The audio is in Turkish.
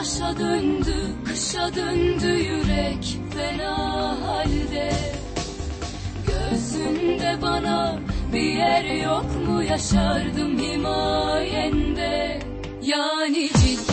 Taşa döndü, kışa döndü yürek fena halde. Gözünde bana bir yer yok mu yaşardım himayende? Yani ciddi